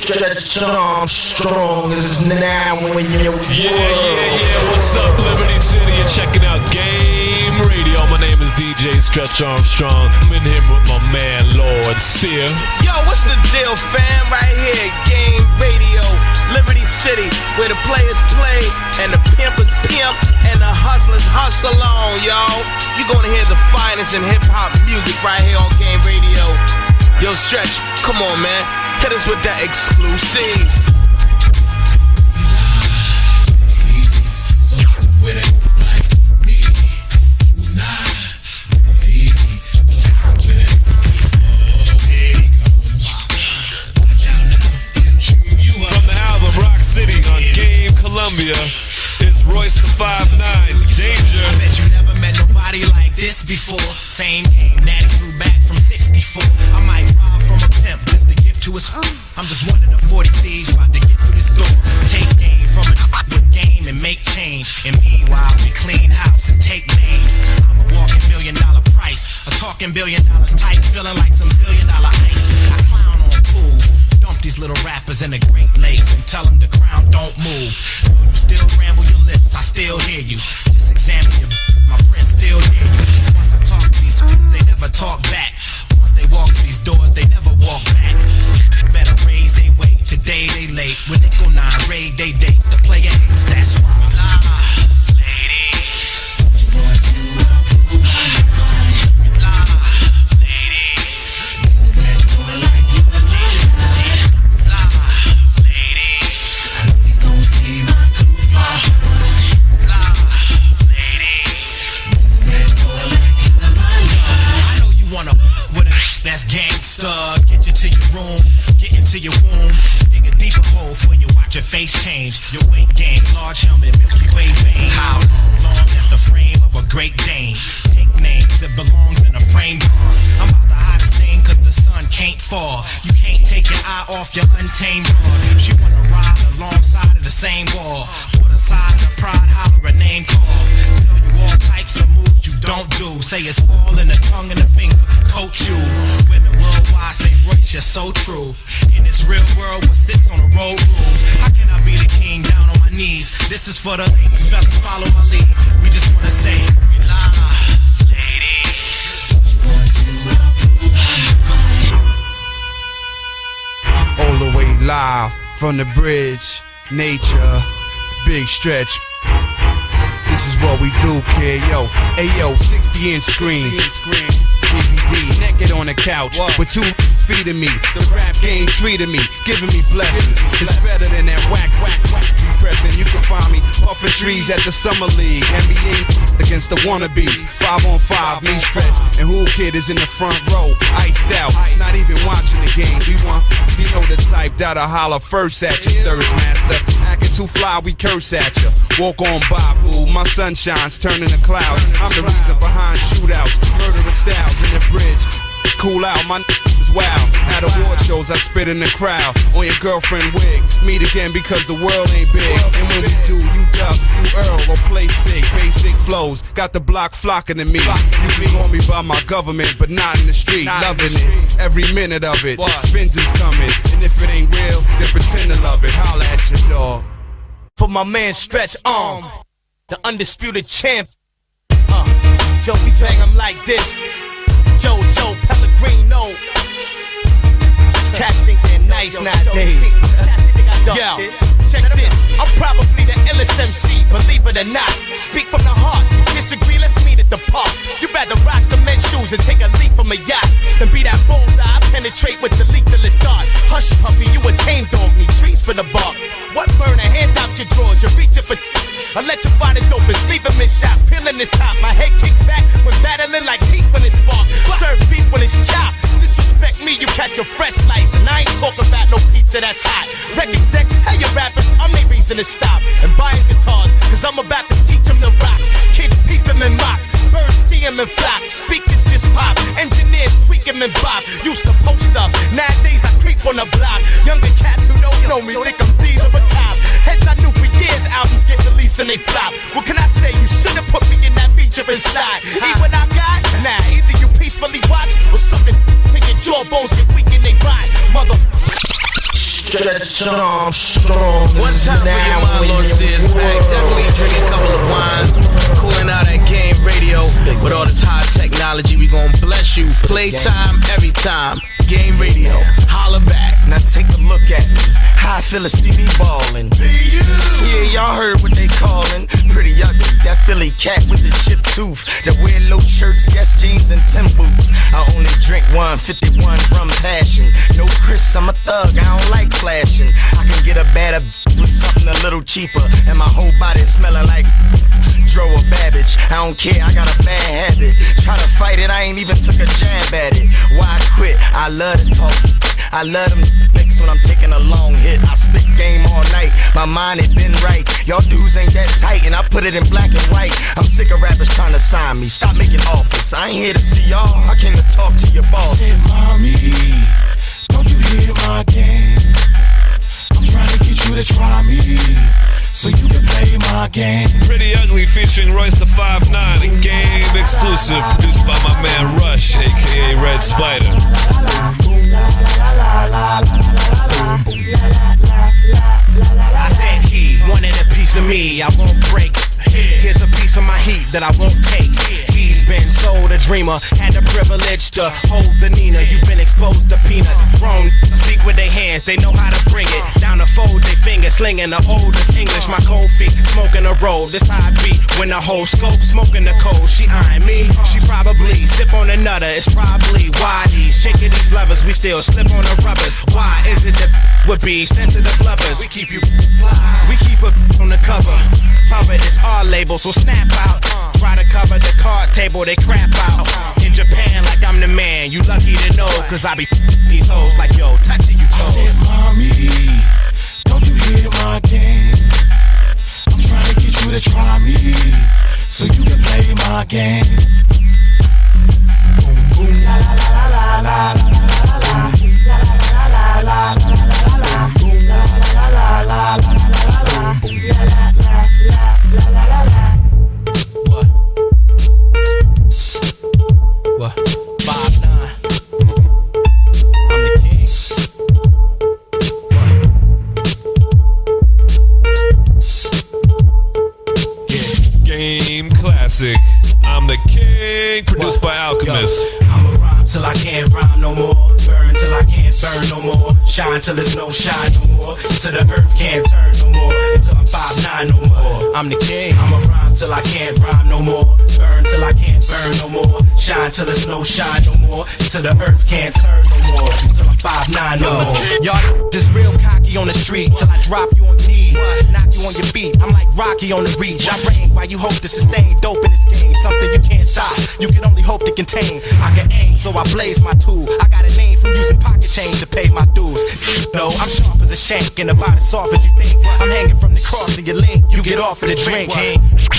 Stretch Armstrong is now when you Yeah, yeah, yeah. What's up, Liberty City? You're checking out Game Radio. My name is DJ Stretch Armstrong. I'm in here with my man, Lord Sear. Yo, what's the deal, fam? Right here, Game Radio, Liberty City, where the players play and the pimpers pimp and the hustlers hustle on, y'all. You're gonna hear the finest in hip hop music right here on Game Radio. Yo, Stretch, come on, man. Hit us with that exclusives. From the album Rock City on Game Columbia, it's Royce da 5'9, Danger. I bet you never met nobody like this before. Same game, Natty threw back talking billion dollars type, feeling like some billion dollar ice. I clown on pool. Dump these little rappers in the Great Lakes and tell them the crown don't move. Though you still ramble your lips, I still hear you. Just examine your my friends still hear you. That's. Get you to your room, get into your womb. Dig a deeper hole for you. Watch your face change. Your weight gain, large helmet, Milky Way vein. How long is the frame of a Great Dane? Take names, it belongs in a frame bronze. I'm about the hottest thing cause the sun can't fall. You can't take your eye off your untamed broad. She wanna ride alongside of the same wall. Put aside the pride, holler a name call. Tell you all types of moves you don't do. Say it's all in the tongue and the finger. Coach you. Worldwide say Royce, you're so true. In this real world, what sits on the road rules. How can I be the king down on my knees? This is for the ladies, fellas, follow my lead. We just wanna say, la, ladies. all the way live from the bridge. Nature, big stretch. This is what we do, kid. Yo, hey yo, 60 inch screens. Naked on the couch with two feeding me. The rap game treating me, giving me blessings. It's better than that whack, whack, whack depressing. You can find me puffing trees at the summer league. NBA against the wannabes. Five on five, me stretch. And who kid is in the front row, iced out. Not even watching the game. We want, we know the type that'll holler first at you, thirst master. Fly, we curse at you. Walk on by, boo. My sunshine's turning to clouds. I'm the reason behind shootouts, murderous styles in the bridge. Cool out, my is wild. At award shows, I spit in the crowd. On your girlfriend wig. Meet again because the world ain't big. And when we do, you duck, you earl, or play sick. Basic flows, got the block flocking to me. You can call me by my government, but not in the street. Loving it, every minute of it. Spins is coming. And if it ain't real, then pretend For my man Stretch Arm, the undisputed champ. Uh, Joe, we bang him like this. Joe, Joe Pellegrino. Cats think they're nice nowadays. Yo, check this. I'm probably the illest MC, believe it or not. Speak from the heart. Disagree? Let's meet at the park. You rather rock cement shoes and take a leap from a yacht than be that bullseye. Penetrate with the lethalist dart. Hush, puppy, you a tame dog. Need trees for the bark. Your drawers. You're reaching for. Electrify the dope and sleep him in shot. Peeling this top. My head kicked back when battling like heat when it's spark. Serve beef when it's chopped. Disrespect me, you catch a fresh slice. And I ain't talking about no pizza that's hot. Rec execs, tell your rappers I'm their reason to stop. And buying guitars, cause I'm about to teach them to rock. Kids peep them and mock. Birds see them and flock. Speakers just pop. Engineers tweak them and bop. Used to post up. Nowadays I creep on the block. Younger cats who don't know me think I'm thieves of a cop. Heads I albums get released and they flop. What can I say? You should've put me in that feature and slide. Eat what I got? Nah, either you peacefully watch or something till your jawbones get weak and they rot. Mother. Stretch Armstrong. One is time for your now mind, Lord your back. Definitely drinking a couple of wines. Cooling out at game radio. With all this high technology, we gon' bless you. Playtime every time. Game radio. Holla back. Now take a look at me. How I feel see me ballin'. Yeah, y'all heard what they callin'. Pretty ugly. That Philly cat with the chip tooth. That wear low shirts, Guess jeans, and Tim boots. I only drink 151 rum passion. No Chris, I'm a thug. I don't like flashing. I can get a better with something a little cheaper. And my whole body smelling like Dro or Babbage. I don't care, I got a bad habit. Try to fight it, I ain't even took a jab at it. Why quit? I love to talk. I love them licks when I'm taking a long hit. I spit game all night. My mind it been right. Y'all dudes ain't that tight, and I put it in black and white. I'm sick of rappers trying to sign me. Stop making offers. I ain't here to see y'all. I came to talk to your boss. Mommy, don't you hear my game? You to try me, so you can play my game. Pretty Ugly featuring Royce da 5'9, a game exclusive produced by my man Rush, aka Red Spider. I said he wanted a piece of me, I won't break. Here's a piece of my heat that I won't take. Been sold a dreamer, had the privilege to hold the Nina. You've been exposed to peanuts. Grown speak with their hands, they know how to bring it. Down to fold their fingers, slinging the oldest English. My cold feet smoking a roll. This high beat when the whole scope smoking the cold. She eyeing me, she probably sip on another. It's probably why these shaking these levers. We still slip on the rubbers. Why is it that would be sensitive lovers? We keep you fly, we keep it on the cover. Cover is our label, so snap out. Try to cover the card table, they crap out. In Japan, like I'm the man. You lucky to know, cause I be these hoes like yo, touch it, you I said, mommy, don't you hear my game? I'm trying to get you to try me, so you can play my game. Classic. I'm the king, produced by Alchemist. I'ma rhyme till I can't rhyme no more. Burn till I can't burn no more. Shine till there's no shine no more. Till the earth can't turn no more. Until I'm five nine no more. I'm the king. I'ma rhyme till I can't rhyme no more. Burn till I can't burn no more. Shine till there's no shine no more. Till the earth can't turn no more. Till I'm five nine no more. Y'all just real cocky on the street till I drop you on your knees. Knock you on your feet. I'm like Rocky on the reach. I reign while you hope to sustain dope in this game. Something you can't stop. You can only hope to contain. I can aim, so I blaze my tool. I got a name from using pocket change to pay my dues. No, I'm sharp as a shank and about as soft as you think. I'm hanging from the cross and you link. You get off of the drink.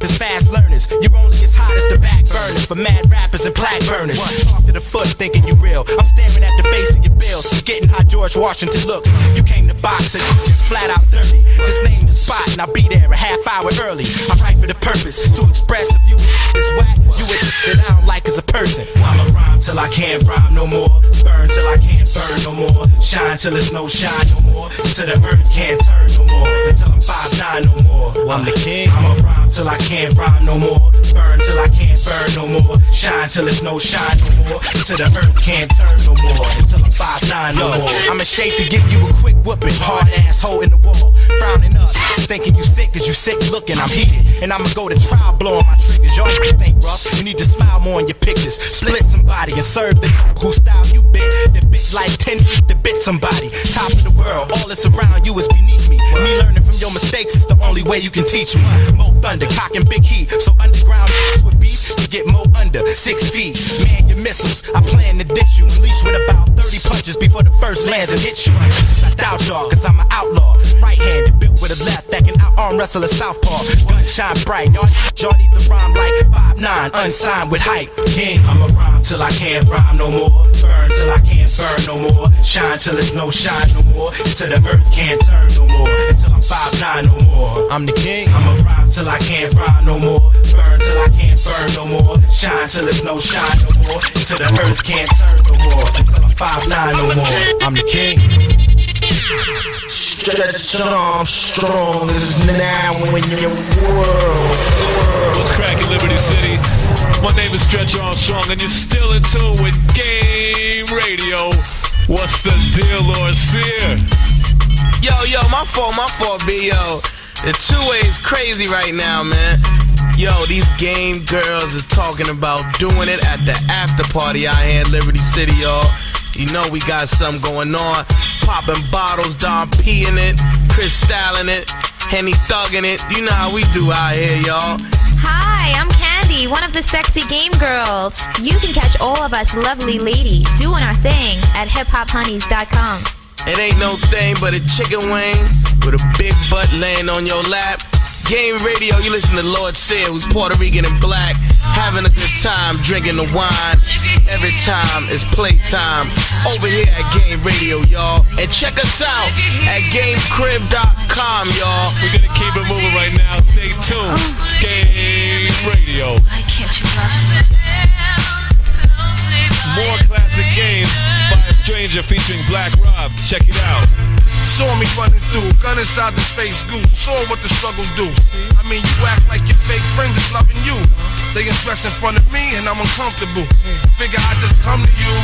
This fast learners. You're only as hot as the back burners for mad rappers and plaque burners. Talk to the foot thinking you real. I'm staring at the face of your bills. Getting George Washington looks. You came to box and it's flat out dirty. Just name the spot and I'll be there a half hour early. I'm right for the purpose to express if you is whack. You a that I don't like as a person. I'ma rhyme till I can't rhyme no more. Burn till I can't burn no more. Shine till there's no shine no more. Till the earth can't turn no more. Until I'm five nine no more. Well, I'm the king. I'ma rhyme till I can't rhyme no more. Burn till I can't burn no more. Shine till there's no shine no more. Till the earth can't turn no more. Five nine no more. I'm in shape to give you a quick whooping. Hard asshole in the wall. Frowning up. Thinking you sick cause you sick looking. I'm heated. And I'ma go to trial blowing my triggers. Y'all think rough. You need to smile more in your pictures. Split somebody and serve the who style you bit. The bitch like 10 to bit somebody. Top of the world. All that's around you is beneath me. Me learning from your mistakes is the only way you can teach me. Mo thunder, cock and big heat. So underground with beef, you get more under six feet. Man, your missiles. I plan to dish you. Unleash with about 30 punches before the first lands and hit you. I doubt y'all, cause I'm an outlaw. Right handed, built with a left that can out arm wrestle a southpaw. Gun shine bright. Y'all, y'all need to rhyme like 5'9, unsigned with hype. King. I'ma rhyme till I can't rhyme no more. Burn till I can't burn no more. Shine till there's no shine no more. Till the earth can't turn no more. Until I'm five nine no more. I'm the king. I'ma rhyme till I can't rhyme no more. Burn till I can't burn no more. Shine till there's no shine no more. Till the earth can't turn no more. Until I'm five nine no more. I'm the king. Stretch Armstrong this is now in your world. What's cracking, Liberty City? My name is Stretch Armstrong, and you're still in tune with Game Radio. What's the deal, Lord Sear? Yo, yo, my fault, my fault, B, yo. The two ways crazy right now, man. Yo, these game girls is talking about doing it at the after party out here in Liberty City, y'all. You know we got something going on. Popping bottles, Don P in it, Chris styling it, Henny thugging it. You know how we do out here, y'all. Hi, I'm Candy, one of the sexy game girls. You can catch all of us lovely ladies doing our thing at hiphophoneys.com. It ain't no thing but a chicken wing with a big butt laying on your lap. Game radio, you listen to Lord Sear, who's Puerto Rican and black, having a good time drinking the wine. Every time it's playtime over here at Game Radio, y'all. And check us out at GameCrib.com, y'all. We're gonna keep it moving right now. Stay tuned. Game Radio. More classic games by a stranger featuring Black Rob. Check it out. Saw me running through, gun inside the space goose. Saw what the struggles do. I mean, you act like your fake friends is loving you. They get stressed in front of me and I'm uncomfortable. Figure I just come to you,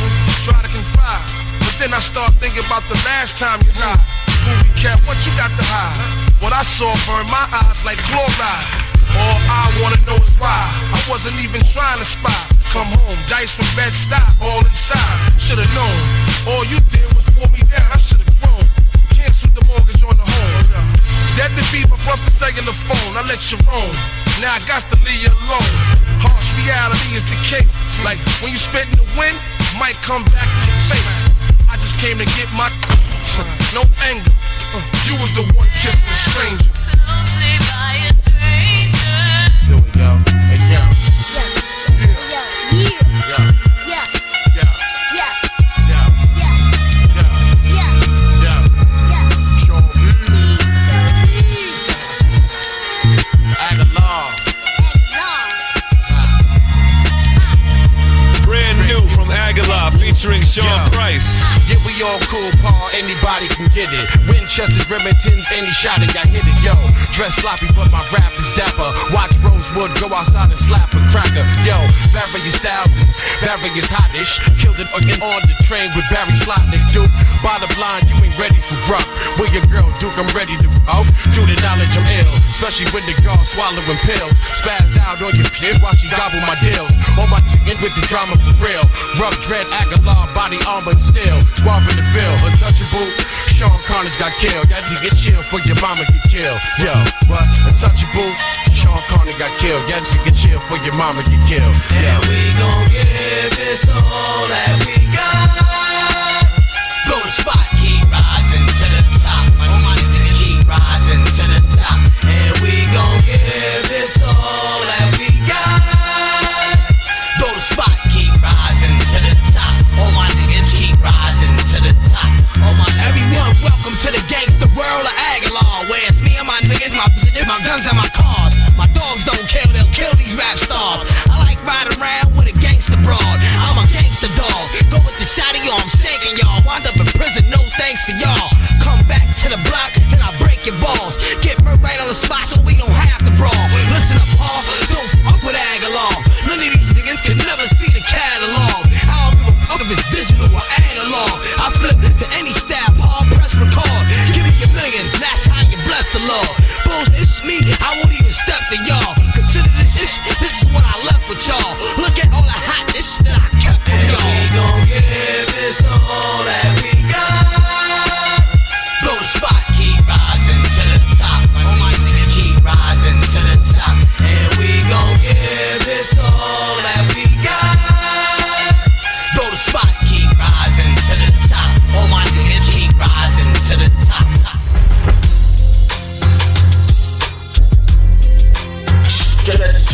try to confide. But then I start thinking about the last time you lied. Movie cat, what you got to hide? What I saw burned my eyes like chloride. All I wanna know is why. I wasn't even trying to spy. Come home, dice from bed stop, all inside. Should've known. All you did was pull me down. I should've Canceled the mortgage on the home. To be, but bust the cellular phone. I let you roam. Now I got to leave you alone. Harsh reality is the case. Like when you spit in the wind, might come back in your face. I just came to get my no anger. You was the one kissing the stranger. Anybody can get it. Winchester's, Remingtons, any shot it, I hit it, yo. Dress sloppy, but my rap is dapper. Watch Rosewood go outside and slap a cracker, yo. Various styles and various hottish. Killed it on the train with Barry Slotnick, Duke. Bottom line, you ain't ready for rough. Where your girl, Duke, I'm ready to off. Due to knowledge, I'm ill. Especially when the girl swallowing pills. Spaz out on your kid while she gobble my deals. On my chicken with the drama for real. Rough dread, Aguilar, body armor and steel. Squab in the field, untouchable. Sean Connors got killed. Got to get chill for your mama get killed. Yo, what? Untouchable. Sean Connor got killed. Got to get chill for your mama get killed. Yo. we gon' give this all that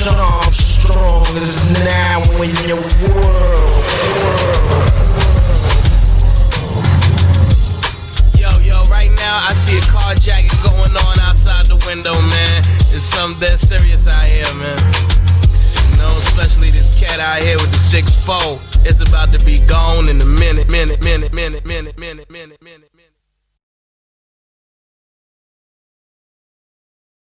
Armstrong is now in your world. Yo, yo, right now I see a carjacking going on outside the window, man. It's something that serious out here, man. You know, especially this cat out here with the six four. It's about to be gone in a minute, minute, minute, minute, minute, minute, minute.